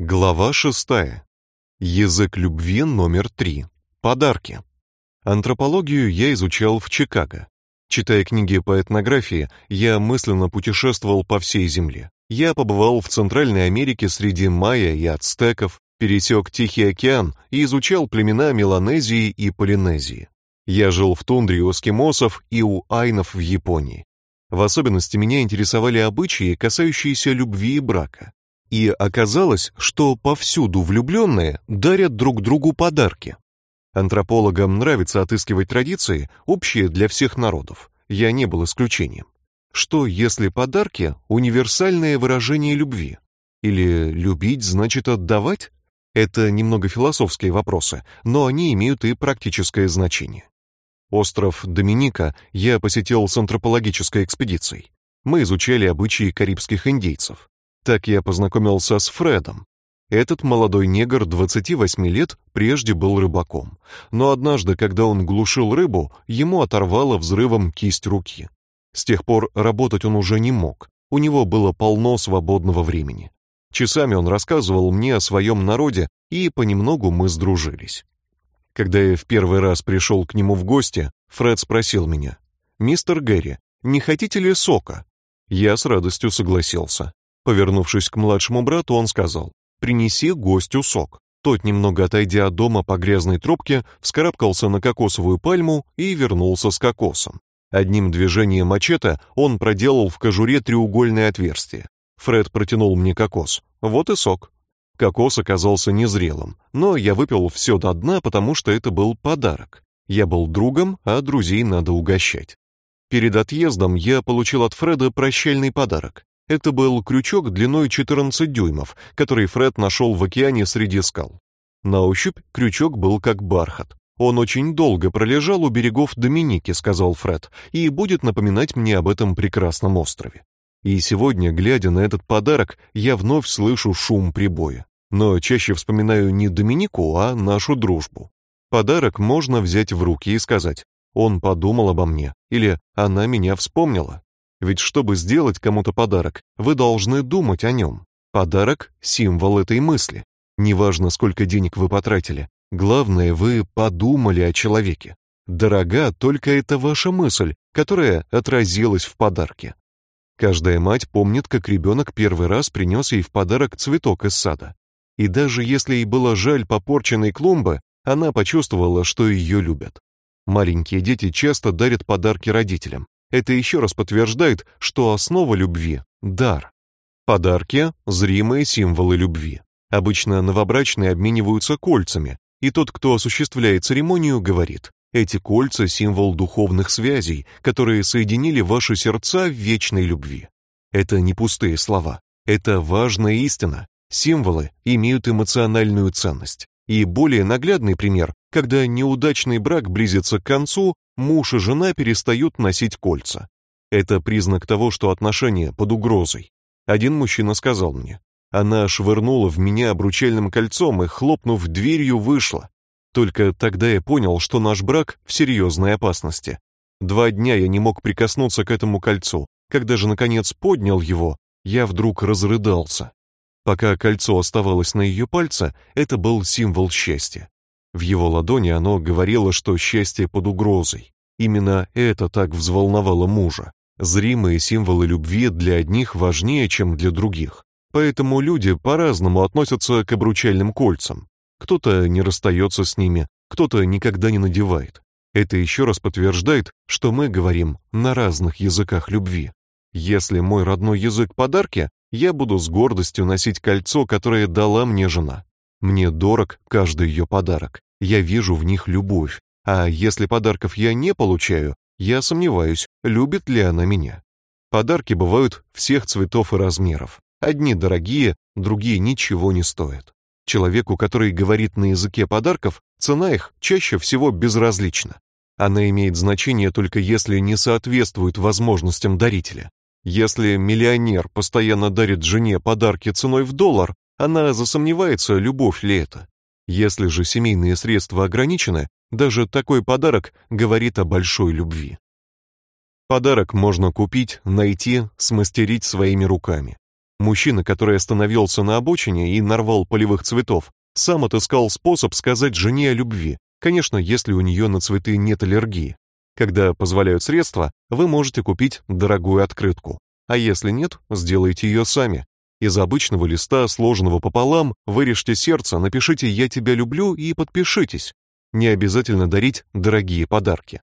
Глава шестая. Язык любви номер три. Подарки. Антропологию я изучал в Чикаго. Читая книги по этнографии, я мысленно путешествовал по всей земле. Я побывал в Центральной Америке среди майя и ацтеков, пересек Тихий океан и изучал племена Меланезии и Полинезии. Я жил в тундре у эскимосов и у айнов в Японии. В особенности меня интересовали обычаи, касающиеся любви и брака. И оказалось, что повсюду влюбленные дарят друг другу подарки. Антропологам нравится отыскивать традиции, общие для всех народов. Я не был исключением. Что если подарки универсальное выражение любви? Или любить значит отдавать? Это немного философские вопросы, но они имеют и практическое значение. Остров Доминика я посетил с антропологической экспедицией. Мы изучали обычаи карибских индейцев. Так я познакомился с Фредом. Этот молодой негр 28 лет прежде был рыбаком, но однажды, когда он глушил рыбу, ему оторвало взрывом кисть руки. С тех пор работать он уже не мог. У него было полно свободного времени. Часами он рассказывал мне о своем народе, и понемногу мы сдружились. Когда я в первый раз пришел к нему в гости, Фред спросил меня: "Мистер Гэри, не хотите ли сока?" Я с радостью согласился. Повернувшись к младшему брату, он сказал: "Принеси гостю сок". Тот, немного отойдя от дома по грязной тропке, вскарабкался на кокосовую пальму и вернулся с кокосом. Одним движением мачете он проделал в кожуре треугольное отверстие. Фред протянул мне кокос. Вот и сок. Кокос оказался незрелым, но я выпил все до дна, потому что это был подарок. Я был другом, а друзей надо угощать. Перед отъездом я получил от Фреда прощальный подарок. Это был крючок длиной 14 дюймов, который Фред нашел в океане среди скал. На ощупь крючок был как бархат. Он очень долго пролежал у берегов Доминики, сказал Фред, и будет напоминать мне об этом прекрасном острове. И сегодня, глядя на этот подарок, я вновь слышу шум прибоя. Но чаще вспоминаю не Доминику, а нашу дружбу. Подарок можно взять в руки и сказать: "Он подумал обо мне" или "Она меня вспомнила". Ведь чтобы сделать кому-то подарок, вы должны думать о нем. Подарок символ этой мысли. Неважно, сколько денег вы потратили, главное, вы подумали о человеке. Дорога только эта ваша мысль, которая отразилась в подарке. Каждая мать помнит, как ребенок первый раз принес ей в подарок цветок из сада. И даже если ей было жаль попорченной клумбы, она почувствовала, что ее любят. Маленькие дети часто дарят подарки родителям, это еще раз подтверждает, что основа любви дар. Подарки зримые символы любви. Обычно новобрачные обмениваются кольцами, и тот, кто осуществляет церемонию, говорит: "Эти кольца символ духовных связей, которые соединили ваши сердца в вечной любви". Это не пустые слова, это важная истина. Символы имеют эмоциональную ценность. И более наглядный пример, когда неудачный брак близится к концу, муж и жена перестают носить кольца. Это признак того, что отношения под угрозой. Один мужчина сказал мне: "Она швырнула в меня обручальным кольцом и хлопнув дверью вышла". Только тогда я понял, что наш брак в серьезной опасности. Два дня я не мог прикоснуться к этому кольцу. Когда же наконец поднял его, я вдруг разрыдался. Пока кольцо оставалось на ее пальце, это был символ счастья. В его ладони оно говорило, что счастье под угрозой. Именно это так взволновало мужа. Зримые символы любви для одних важнее, чем для других. Поэтому люди по-разному относятся к обручальным кольцам. Кто-то не расстается с ними, кто-то никогда не надевает. Это еще раз подтверждает, что мы говорим на разных языках любви. Если мой родной язык подарки, я буду с гордостью носить кольцо, которое дала мне жена. Мне дорог каждый ее подарок. Я вижу в них любовь. А если подарков я не получаю, я сомневаюсь, любит ли она меня. Подарки бывают всех цветов и размеров. Одни дорогие, другие ничего не стоят. Человеку, который говорит на языке подарков, цена их чаще всего безразлична. Она имеет значение только если не соответствует возможностям дарителя. Если миллионер постоянно дарит жене подарки ценой в доллар, она засомневается, любовь ли это. Если же семейные средства ограничены, даже такой подарок говорит о большой любви. Подарок можно купить, найти, смастерить своими руками. Мужчина, который остановился на обочине и нарвал полевых цветов, сам отыскал способ сказать жене о любви. Конечно, если у нее на цветы нет аллергии. Когда позволяют средства, вы можете купить дорогую открытку. А если нет, сделайте ее сами. Из обычного листа, сложенного пополам, вырежьте сердце, напишите «Я тебя люблю» и подпишитесь. Не обязательно дарить дорогие подарки.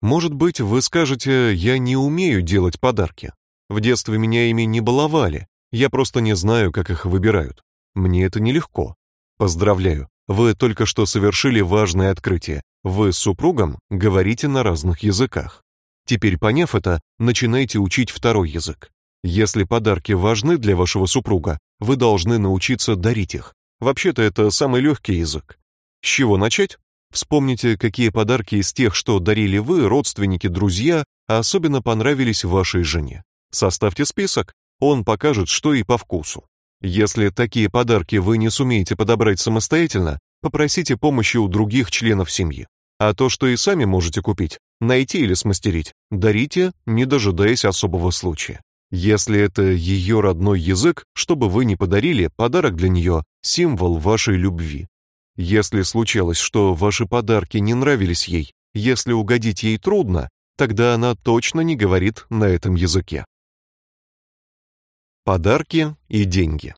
Может быть, вы скажете «Я не умею делать подарки». В детстве меня ими не баловали, я просто не знаю, как их выбирают. Мне это нелегко. Поздравляю, вы только что совершили важное открытие. Вы с супругом говорите на разных языках. Теперь, поняв это, начинайте учить второй язык. Если подарки важны для вашего супруга, вы должны научиться дарить их. Вообще-то это самый легкий язык. С чего начать? Вспомните, какие подарки из тех, что дарили вы, родственники, друзья, особенно понравились вашей жене. Составьте список, он покажет, что и по вкусу. Если такие подарки вы не сумеете подобрать самостоятельно, попросите помощи у других членов семьи. А то, что и сами можете купить, найти или смастерить, дарите, не дожидаясь особого случая. Если это ее родной язык, чтобы вы не подарили, подарок для нее – символ вашей любви. Если случалось, что ваши подарки не нравились ей, если угодить ей трудно, тогда она точно не говорит на этом языке. Подарки и деньги.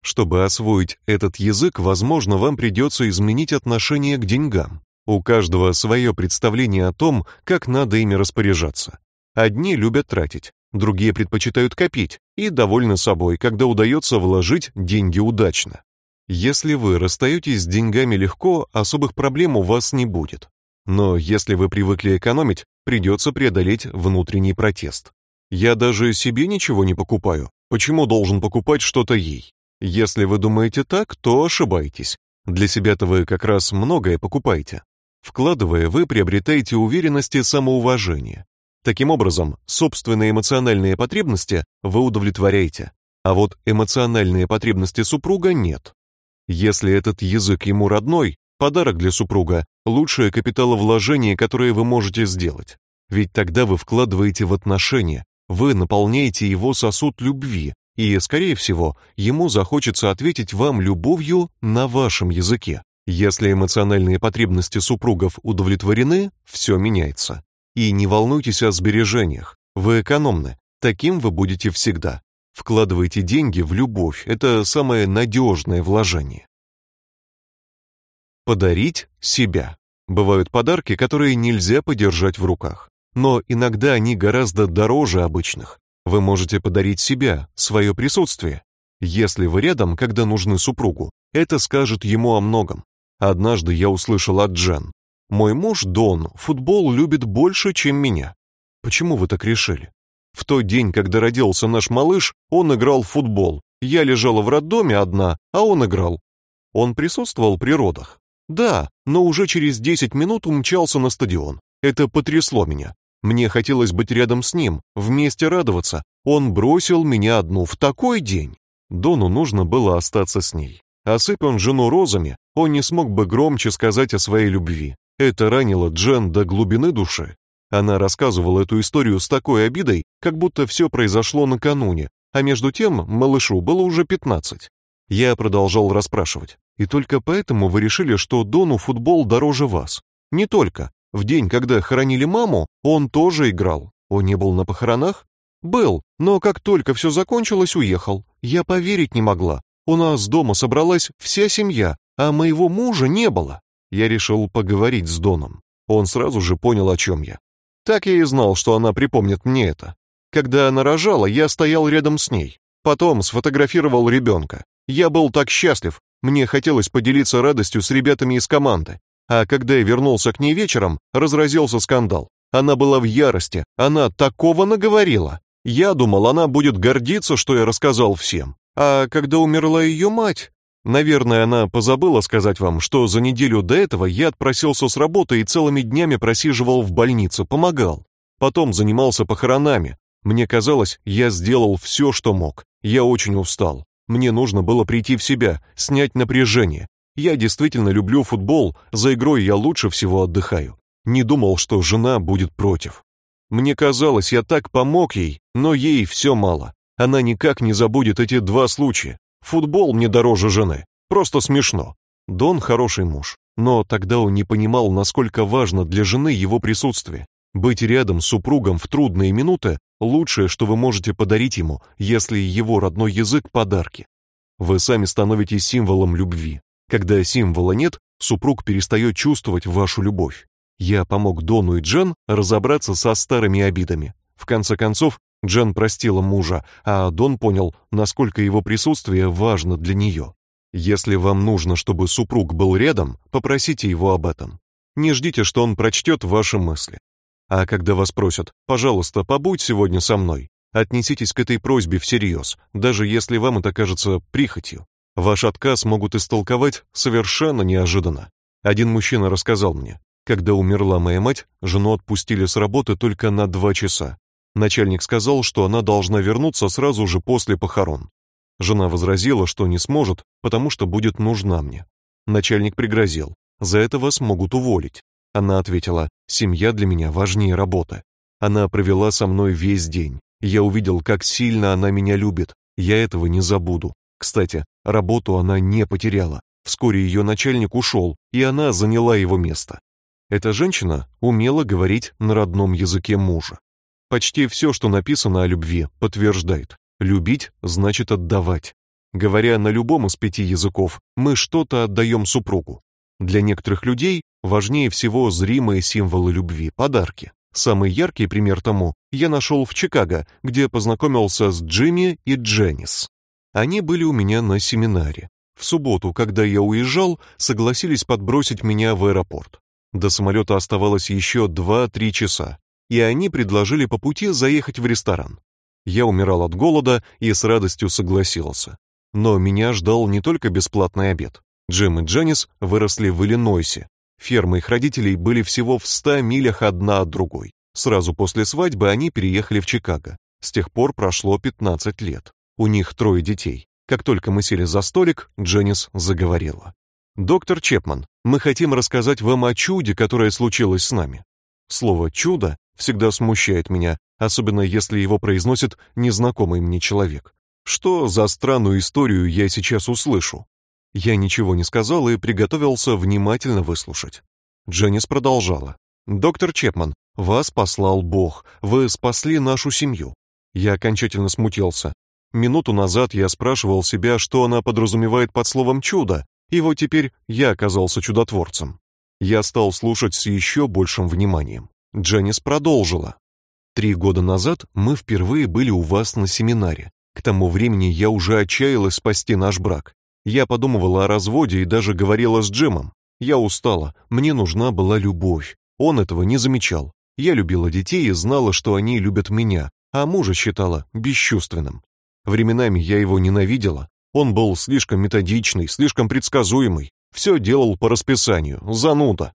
Чтобы освоить этот язык, возможно, вам придется изменить отношение к деньгам. У каждого свое представление о том, как надо ими распоряжаться. Одни любят тратить, другие предпочитают копить и довольны собой, когда удается вложить деньги удачно. Если вы расстаетесь с деньгами легко, особых проблем у вас не будет. Но если вы привыкли экономить, придется преодолеть внутренний протест. Я даже себе ничего не покупаю, Почему должен покупать что-то ей? Если вы думаете так, то ошибаетесь. Для себя-то вы как раз многое покупаете. Вкладывая, вы приобретаете уверенность и самоуважение. Таким образом, собственные эмоциональные потребности вы удовлетворяете, а вот эмоциональные потребности супруга нет. Если этот язык ему родной, подарок для супруга лучшее капиталовложение, которое вы можете сделать. Ведь тогда вы вкладываете в отношения, вы наполняете его сосуд любви, и, скорее всего, ему захочется ответить вам любовью на вашем языке. Если эмоциональные потребности супругов удовлетворены, все меняется. И не волнуйтесь о сбережениях. Вы экономны. Таким вы будете всегда. Вкладывайте деньги в любовь. Это самое надежное вложение. Подарить себя. Бывают подарки, которые нельзя подержать в руках но иногда они гораздо дороже обычных. Вы можете подарить себя, свое присутствие. Если вы рядом, когда нужны супругу, это скажет ему о многом. Однажды я услышал от Джен: "Мой муж Дон футбол любит больше, чем меня". Почему вы так решили? В тот день, когда родился наш малыш, он играл в футбол. Я лежала в роддоме одна, а он играл. Он присутствовал при родах. Да, но уже через 10 минут умчался на стадион. Это потрясло меня. Мне хотелось быть рядом с ним, вместе радоваться. Он бросил меня одну в такой день. Дону нужно было остаться с ней. Осыпь он жену розами, он не смог бы громче сказать о своей любви. Это ранило Джен до глубины души. Она рассказывала эту историю с такой обидой, как будто все произошло накануне, а между тем малышу было уже пятнадцать. Я продолжал расспрашивать. И только поэтому вы решили, что Дону футбол дороже вас? Не только. В день, когда хоронили маму, он тоже играл. Он не был на похоронах? Был, но как только все закончилось, уехал. Я поверить не могла. У нас дома собралась вся семья, а моего мужа не было. Я решил поговорить с Доном. Он сразу же понял, о чем я. Так я и знал, что она припомнит мне это. Когда она рожала, я стоял рядом с ней. Потом сфотографировал ребенка. Я был так счастлив. Мне хотелось поделиться радостью с ребятами из команды. А когда я вернулся к ней вечером, разразился скандал. Она была в ярости, она такого наговорила. Я думал, она будет гордиться, что я рассказал всем. А когда умерла ее мать, наверное, она позабыла сказать вам, что за неделю до этого я отпросился с работы и целыми днями просиживал в больнице, помогал. Потом занимался похоронами. Мне казалось, я сделал все, что мог. Я очень устал. Мне нужно было прийти в себя, снять напряжение, я действительно люблю футбол, за игрой я лучше всего отдыхаю. Не думал, что жена будет против. Мне казалось, я так помог ей, но ей все мало. Она никак не забудет эти два случая. Футбол мне дороже жены. Просто смешно. Дон хороший муж, но тогда он не понимал, насколько важно для жены его присутствие. Быть рядом с супругом в трудные минуты лучшее, что вы можете подарить ему, если его родной язык подарки. Вы сами становитесь символом любви. Когда символа нет, супруг перестает чувствовать вашу любовь. Я помог Дону и Джен разобраться со старыми обидами. В конце концов, Джен простила мужа, а Дон понял, насколько его присутствие важно для нее. Если вам нужно, чтобы супруг был рядом, попросите его об этом. Не ждите, что он прочтет ваши мысли. А когда вас просят: "Пожалуйста, побудь сегодня со мной", отнеситесь к этой просьбе всерьез, даже если вам это кажется прихотью. Ваш отказ могут истолковать совершенно неожиданно. Один мужчина рассказал мне, когда умерла моя мать, жену отпустили с работы только на два часа. Начальник сказал, что она должна вернуться сразу же после похорон. Жена возразила, что не сможет, потому что будет нужна мне. Начальник пригрозил: "За это вас могут уволить". Она ответила: "Семья для меня важнее работы". Она провела со мной весь день. Я увидел, как сильно она меня любит. Я этого не забуду. Кстати, работу она не потеряла. Вскоре ее начальник ушел, и она заняла его место. Эта женщина умела говорить на родном языке мужа. Почти все, что написано о любви, подтверждает: любить значит отдавать. Говоря на любом из пяти языков, мы что-то отдаем супругу. Для некоторых людей важнее всего зримые символы любви, подарки. Самый яркий пример тому я нашел в Чикаго, где познакомился с Джимми и Дженнис. Они были у меня на семинаре. В субботу, когда я уезжал, согласились подбросить меня в аэропорт. До самолета оставалось еще 2-3 часа, и они предложили по пути заехать в ресторан. Я умирал от голода и с радостью согласился. Но меня ждал не только бесплатный обед. Джим и Дженнис выросли в Иллинойсе. Фермы их родителей были всего в 100 милях одна от другой. Сразу после свадьбы они переехали в Чикаго. С тех пор прошло 15 лет. У них трое детей. Как только мы сели за столик, Дженнис заговорила. Доктор Чепман, мы хотим рассказать вам о чуде, которое случилось с нами. Слово чудо всегда смущает меня, особенно если его произносит незнакомый мне человек. Что за странную историю я сейчас услышу? Я ничего не сказал и приготовился внимательно выслушать. Дженнис продолжала: "Доктор Чепман, вас послал Бог. Вы спасли нашу семью". Я окончательно смутился. Минуту назад я спрашивал себя, что она подразумевает под словом чудо, и вот теперь я оказался чудотворцем. Я стал слушать с еще большим вниманием. Дженнис продолжила. «Три года назад мы впервые были у вас на семинаре. К тому времени я уже отчаялась спасти наш брак. Я подумывала о разводе и даже говорила с Джимом. Я устала, мне нужна была любовь. Он этого не замечал. Я любила детей и знала, что они любят меня, а мужа считала бесчувственным. Временами я его ненавидела, он был слишком методичный, слишком предсказуемый, все делал по расписанию, зануда.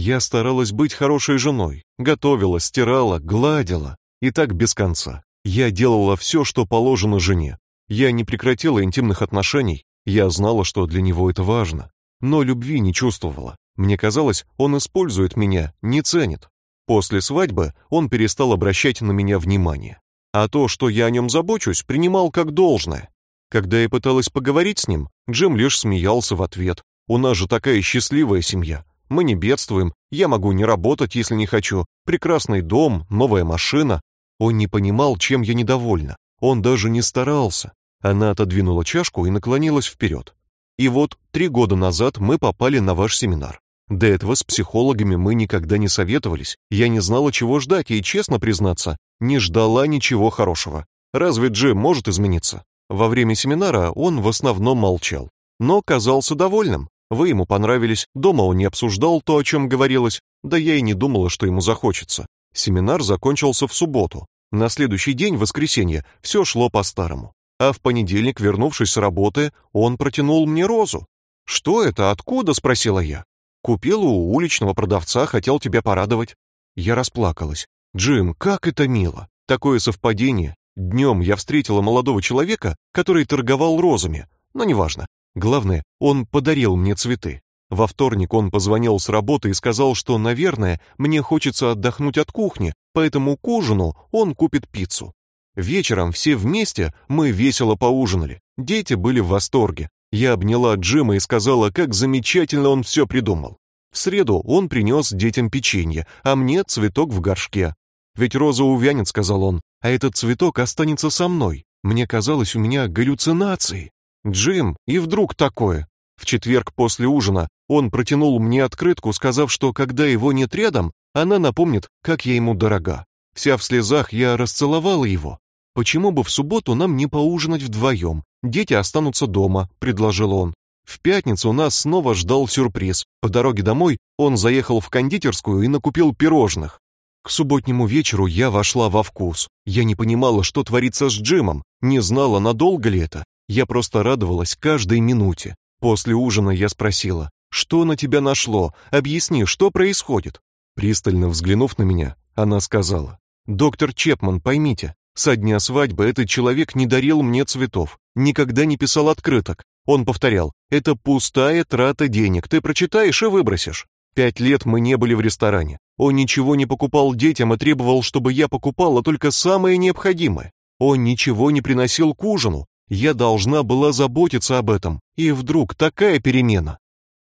Я старалась быть хорошей женой, готовила, стирала, гладила, и так без конца. Я делала все, что положено жене. Я не прекратила интимных отношений, я знала, что для него это важно, но любви не чувствовала. Мне казалось, он использует меня, не ценит. После свадьбы он перестал обращать на меня внимание, а то, что я о нем забочусь, принимал как должное. Когда я пыталась поговорить с ним, Джим лишь смеялся в ответ. У нас же такая счастливая семья. Мы не бедствуем. Я могу не работать, если не хочу. Прекрасный дом, новая машина. Он не понимал, чем я недовольна. Он даже не старался. Она отодвинула чашку и наклонилась вперед. И вот три года назад мы попали на ваш семинар. До этого с психологами мы никогда не советовались. Я не знала, чего ждать, и, честно признаться, не ждала ничего хорошего. Разве Джим может измениться? Во время семинара он в основном молчал, но казался довольным. Вы ему понравились, дома он не обсуждал то, о чем говорилось, да я и не думала, что ему захочется. Семинар закончился в субботу. На следующий день, воскресенье, все шло по-старому. А в понедельник, вернувшись с работы, он протянул мне розу. «Что это? Откуда?» — спросила я. «Купил у уличного продавца, хотел тебя порадовать». Я расплакалась. «Джим, как это мило! Такое совпадение! Днем я встретила молодого человека, который торговал розами, но неважно. Главное, он подарил мне цветы. Во вторник он позвонил с работы и сказал, что, наверное, мне хочется отдохнуть от кухни, поэтому к ужину он купит пиццу. Вечером все вместе мы весело поужинали. Дети были в восторге. Я обняла Джима и сказала, как замечательно он все придумал. В среду он принес детям печенье, а мне цветок в горшке. Ведь роза увянет, сказал он, а этот цветок останется со мной. Мне казалось, у меня галлюцинации. Джим, и вдруг такое. В четверг после ужина он протянул мне открытку, сказав, что когда его нет рядом, она напомнит, как я ему дорога. Вся в слезах я расцеловала его. Почему бы в субботу нам не поужинать вдвоем? Дети останутся дома, предложил он. В пятницу нас снова ждал сюрприз. По дороге домой он заехал в кондитерскую и накупил пирожных. К субботнему вечеру я вошла во вкус. Я не понимала, что творится с Джимом, не знала, надолго ли это. Я просто радовалась каждой минуте. После ужина я спросила: "Что на тебя нашло? Объясни, что происходит?" Пристально взглянув на меня, она сказала: "Доктор Чепман, поймите, со дня свадьбы этот человек не дарил мне цветов, никогда не писал открыток. Он повторял: "Это пустая трата денег. Ты прочитаешь и выбросишь". Пять лет мы не были в ресторане. Он ничего не покупал детям и требовал, чтобы я покупала только самое необходимое. Он ничего не приносил к ужину. Я должна была заботиться об этом. И вдруг такая перемена.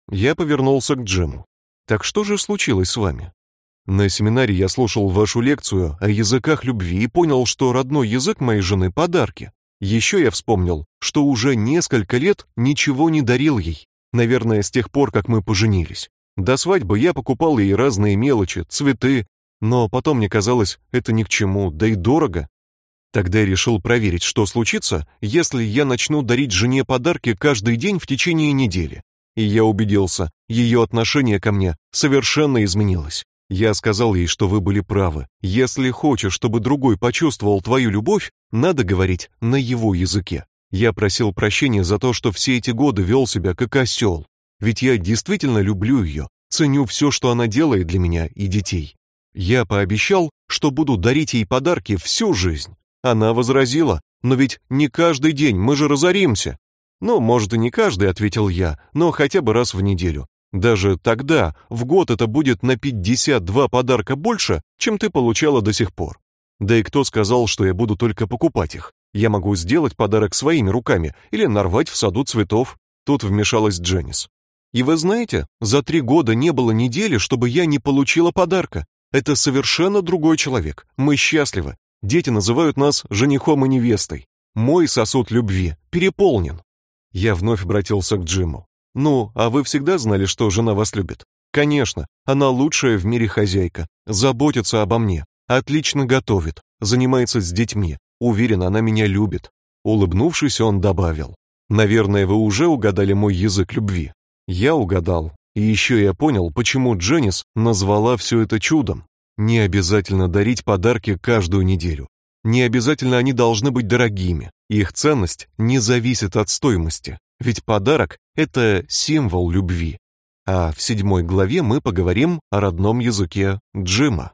Я повернулся к Джиму. Так что же случилось с вами? На семинаре я слушал вашу лекцию о языках любви и понял, что родной язык моей жены подарки. Еще я вспомнил, что уже несколько лет ничего не дарил ей. Наверное, с тех пор, как мы поженились. До свадьбы я покупал ей разные мелочи, цветы, но потом мне казалось, это ни к чему, да и дорого. Тогда я решил проверить, что случится, если я начну дарить жене подарки каждый день в течение недели. И я убедился, ее отношение ко мне совершенно изменилось. Я сказал ей, что вы были правы. Если хочешь, чтобы другой почувствовал твою любовь, надо говорить на его языке. Я просил прощения за то, что все эти годы вел себя как осел. Ведь я действительно люблю ее, ценю все, что она делает для меня и детей. Я пообещал, что буду дарить ей подарки всю жизнь. Она возразила: "Но ведь не каждый день, мы же разоримся". "Ну, может, и не каждый", ответил я, "но хотя бы раз в неделю. Даже тогда в год это будет на 52 подарка больше, чем ты получала до сих пор. Да и кто сказал, что я буду только покупать их? Я могу сделать подарок своими руками или нарвать в саду цветов. Тут вмешалась Дженнис. И вы знаете, за три года не было недели, чтобы я не получила подарка. Это совершенно другой человек. Мы счастливы. Дети называют нас женихом и невестой. Мой сосуд любви переполнен. Я вновь обратился к Джиму. Ну, а вы всегда знали, что жена вас любит? Конечно, она лучшая в мире хозяйка, заботится обо мне, отлично готовит, занимается с детьми. Уверен, она меня любит. Улыбнувшись, он добавил: "Наверное, вы уже угадали мой язык любви". Я угадал. И еще я понял, почему Дженнис назвала все это чудом. Не обязательно дарить подарки каждую неделю. Не обязательно они должны быть дорогими. Их ценность не зависит от стоимости, ведь подарок это символ любви. А в седьмой главе мы поговорим о родном языке Джима.